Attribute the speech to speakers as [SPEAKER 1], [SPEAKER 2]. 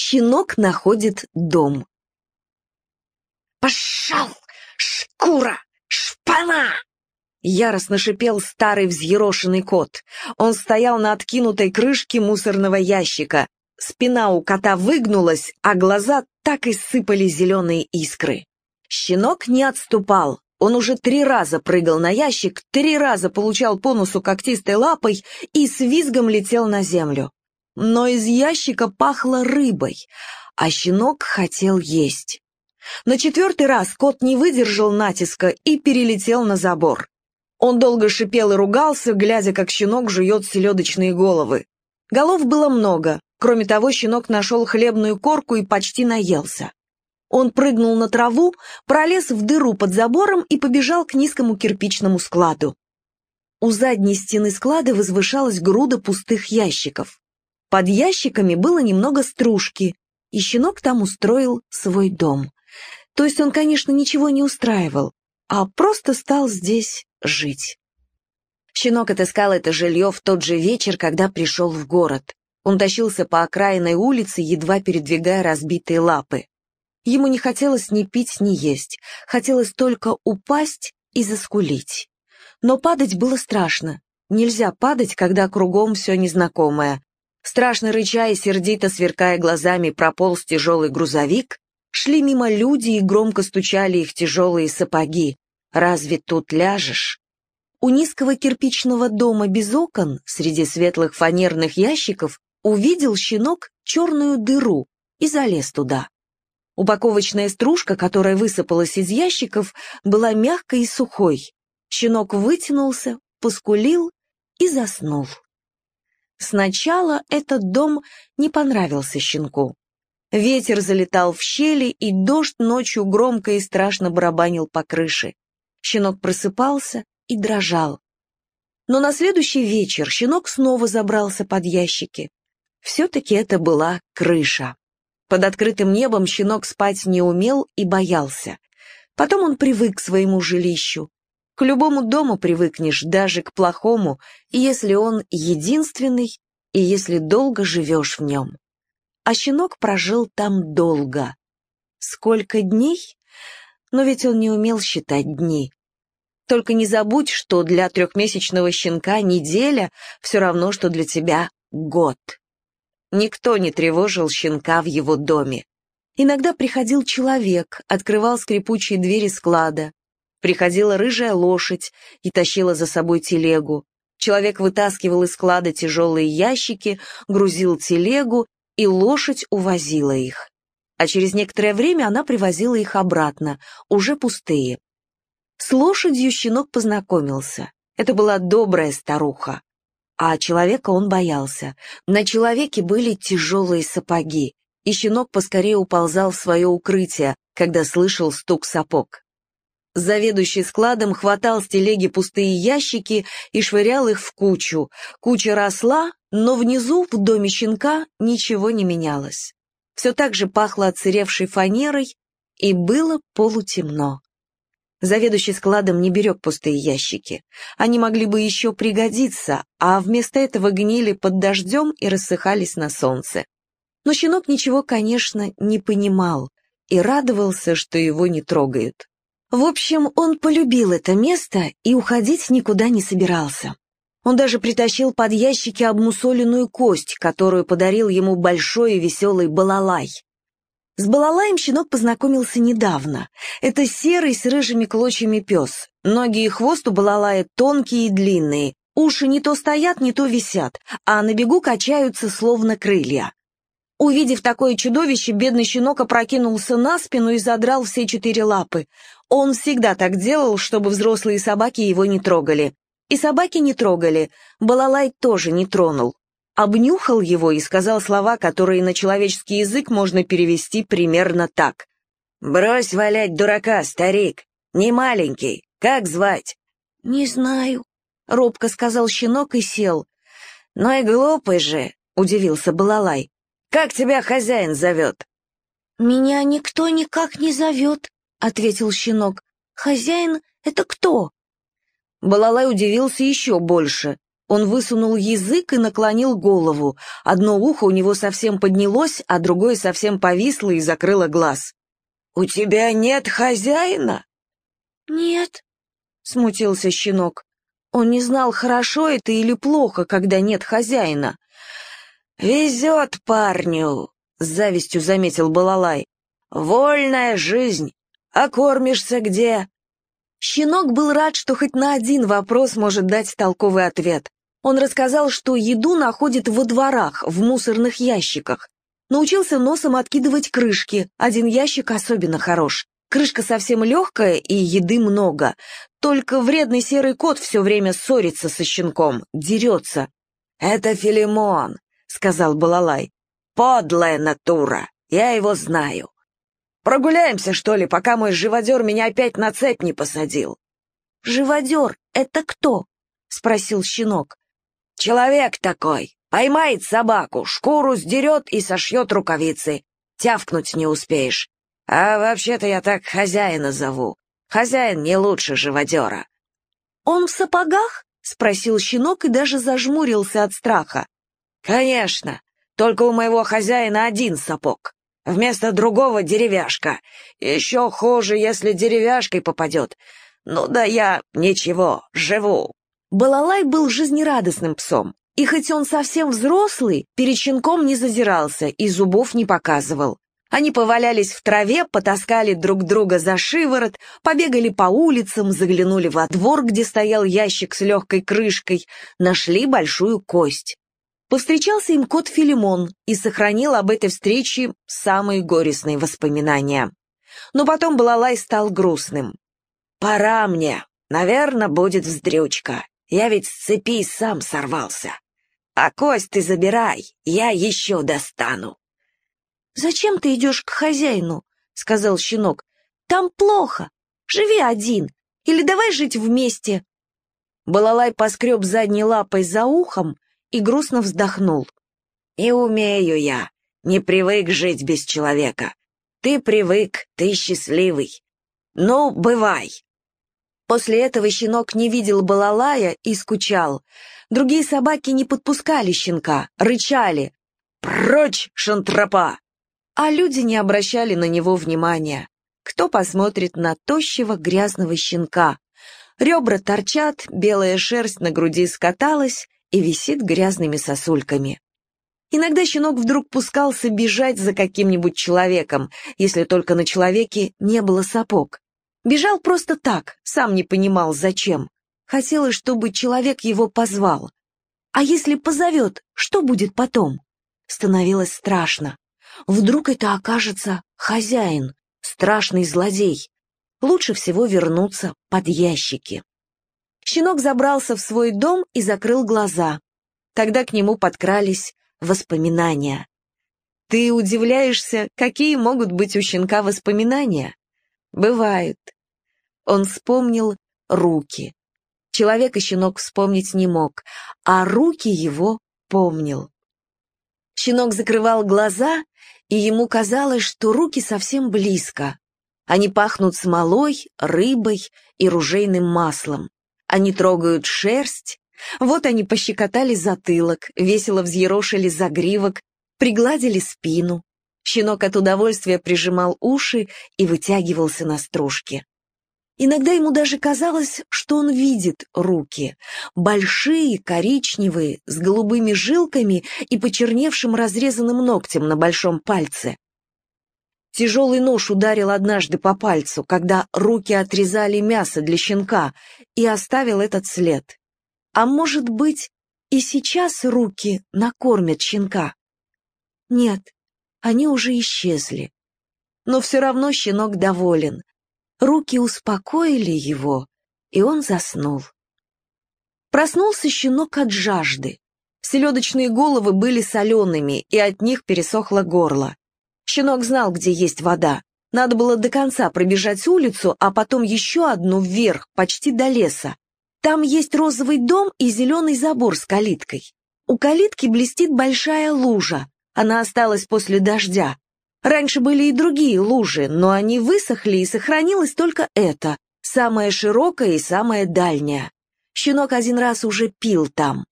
[SPEAKER 1] Щенок находит дом.
[SPEAKER 2] «Пошел! Шкура! Шпана!»
[SPEAKER 1] Яростно шипел старый взъерошенный кот. Он стоял на откинутой крышке мусорного ящика. Спина у кота выгнулась, а глаза так и сыпали зеленые искры. Щенок не отступал. Он уже три раза прыгал на ящик, три раза получал по носу когтистой лапой и с визгом летел на землю. Но из ящика пахло рыбой, а щенок хотел есть. На четвертый раз кот не выдержал натиска и перелетел на забор. Он долго шипел и ругался, глядя, как щенок жует селедочные головы. Голов было много. Кроме того, щенок нашел хлебную корку и почти наелся. Он прыгнул на траву, пролез в дыру под забором и побежал к низкому кирпичному складу. У задней стены склада возвышалась груда пустых ящиков. Под ящиками было немного стружки, и щенок там устроил свой дом. То есть он, конечно, ничего не устраивал, а просто стал здесь жить. Щенок отыскал это жилье в тот же вечер, когда пришел в город. Он тащился по окраинной улице, едва передвигая разбитые лапы. Ему не хотелось ни пить, ни есть, хотелось только упасть и заскулить. Но падать было страшно. Нельзя падать, когда кругом все незнакомое. Страшно рыча и сердито сверкая глазами прополз тяжелый грузовик, шли мимо люди и громко стучали их тяжелые сапоги. Разве тут ляжешь? У низкого кирпичного дома без окон, среди светлых фанерных ящиков, увидел щенок черную дыру и залез туда. Упаковочная стружка, которая высыпалась из ящиков, была мягкой и сухой. Щенок вытянулся, поскулил и заснул. Сначала этот дом не понравился щенку. Ветер залетал в щели, и дождь ночью громко и страшно барабанил по крыше. Щенок просыпался и дрожал. Но на следующий вечер щенок снова забрался под ящики. Все-таки это была крыша. Под открытым небом щенок спать не умел и боялся. Потом он привык к своему жилищу. К любому дому привыкнешь, даже к плохому, если он единственный и если долго живешь в нем. А щенок прожил там долго. Сколько дней? Но ведь он не умел считать дни. Только не забудь, что для трехмесячного щенка неделя все равно, что для тебя год. Никто не тревожил щенка в его доме. Иногда приходил человек, открывал скрипучие двери склада. Приходила рыжая лошадь и тащила за собой телегу. Человек вытаскивал из склада тяжелые ящики, грузил телегу, и лошадь увозила их. А через некоторое время она привозила их обратно, уже пустые. С лошадью щенок познакомился. Это была добрая старуха. А человека он боялся. На человеке были тяжелые сапоги, и щенок поскорее уползал в свое укрытие, когда слышал стук сапог. Заведующий складом хватал с телеги пустые ящики и швырял их в кучу. Куча росла, но внизу, в доме щенка, ничего не менялось. Все так же пахло отсыревшей фанерой, и было полутемно. Заведующий складом не берег пустые ящики. Они могли бы еще пригодиться, а вместо этого гнили под дождем и рассыхались на солнце. Но щенок ничего, конечно, не понимал и радовался, что его не трогают. В общем, он полюбил это место и уходить никуда не собирался. Он даже притащил под ящики обмусоленную кость, которую подарил ему большой и веселый балалай. С балалаем щенок познакомился недавно. Это серый с рыжими клочьями пес. Ноги и хвост у балалая тонкие и длинные. Уши не то стоят, не то висят, а на бегу качаются, словно крылья. Увидев такое чудовище, бедный щенок опрокинулся на спину и задрал все четыре лапы. Он всегда так делал, чтобы взрослые собаки его не трогали. И собаки не трогали, балалай тоже не тронул обнюхал его и сказал слова, которые на человеческий язык можно перевести примерно так. «Брось валять дурака, старик! Не маленький! Как звать?» «Не знаю», — робко сказал щенок и сел. «Ну и глупый же», — удивился Балалай. «Как тебя хозяин зовет?» «Меня никто никак не зовет», — ответил щенок. «Хозяин — это кто?» Балалай удивился еще больше. Он высунул язык и наклонил голову. Одно ухо у него совсем поднялось, а другое совсем повисло и закрыло глаз. «У тебя нет хозяина?»
[SPEAKER 2] «Нет», —
[SPEAKER 1] смутился щенок. Он не знал, хорошо это или плохо, когда нет хозяина. «Везет парню», — с завистью заметил Балалай. «Вольная жизнь. А кормишься где?» Щенок был рад, что хоть на один вопрос может дать толковый ответ. Он рассказал, что еду находит во дворах, в мусорных ящиках. Научился носом откидывать крышки, один ящик особенно хорош. Крышка совсем легкая и еды много. Только вредный серый кот все время ссорится со щенком, дерется. «Это Филимон», — сказал Балалай. «Подлая натура, я его знаю. Прогуляемся, что ли, пока мой живодер меня опять на цепь не посадил?»
[SPEAKER 2] «Живодер — это кто?» — спросил щенок.
[SPEAKER 1] «Человек такой. Поймает собаку, шкуру сдерет и сошьет рукавицы. Тявкнуть не успеешь. А вообще-то я так хозяина зову. Хозяин не лучше живодера».
[SPEAKER 2] «Он в сапогах?» — спросил щенок и даже зажмурился от страха.
[SPEAKER 1] «Конечно. Только у моего хозяина один сапог. Вместо другого деревяшка. Еще хуже, если деревяшкой попадет. Ну да я ничего, живу.
[SPEAKER 2] Балалай был жизнерадостным псом. И хоть он совсем взрослый, перед щенком не зазирался и зубов не показывал. Они повалялись в траве, потаскали друг друга за шиворот, побегали по улицам, заглянули во двор, где стоял ящик с легкой крышкой, нашли большую кость. Повстречался им кот Филимон и сохранил об этой встрече самые горестные воспоминания. Но потом Балалай стал грустным.
[SPEAKER 1] «Пора мне. Наверное, будет вздрючка. Я ведь с цепи сам сорвался. А кость ты забирай, я еще достану».
[SPEAKER 2] «Зачем ты идешь к хозяину?» — сказал щенок. «Там плохо. Живи один. Или давай жить вместе».
[SPEAKER 1] Балалай поскреб задней лапой за ухом, и грустно вздохнул. «И умею я, не привык жить без человека. Ты привык, ты счастливый. Ну, бывай!» После этого щенок не видел балалая и скучал. Другие собаки не подпускали щенка, рычали. «Прочь, шантропа!» А люди не обращали на него внимания. Кто посмотрит на тощего грязного щенка? Ребра торчат, белая шерсть на груди скаталась, и висит грязными сосульками. Иногда щенок вдруг пускался бежать за каким-нибудь человеком, если только на человеке не было сапог. Бежал просто так, сам не понимал, зачем. Хотелось, чтобы человек его позвал. А если позовет, что будет потом? Становилось страшно. Вдруг это окажется хозяин, страшный злодей. Лучше всего вернуться под ящики. Щенок забрался в свой дом и закрыл глаза. Тогда к нему подкрались воспоминания. Ты удивляешься, какие могут быть у щенка воспоминания? Бывают. Он вспомнил руки. Человек и щенок вспомнить не мог, а руки его помнил. Щенок закрывал глаза, и ему казалось, что руки совсем близко. Они пахнут смолой, рыбой и ружейным маслом. Они трогают шерсть. Вот они пощекотали затылок, весело взъерошили загривок, пригладили спину. Щенок от удовольствия прижимал уши и вытягивался на стружке. Иногда ему даже казалось, что он видит руки. Большие, коричневые, с голубыми жилками и почерневшим разрезанным ногтем на большом пальце. Тяжелый нож ударил однажды по пальцу, когда руки отрезали мясо для щенка, и оставил этот след. А может быть, и сейчас руки накормят щенка? Нет, они уже исчезли. Но все равно щенок доволен. Руки успокоили его, и он заснул. Проснулся щенок от жажды. Селедочные головы были солеными, и от них пересохло горло. Щенок знал, где есть вода. Надо было до конца пробежать улицу, а потом еще одну вверх, почти до леса. Там есть розовый дом и зеленый забор с калиткой. У калитки блестит большая лужа. Она осталась после дождя. Раньше были и другие лужи, но они высохли, и сохранилась только эта, самая широкая и самая дальняя. Щенок один раз уже пил там.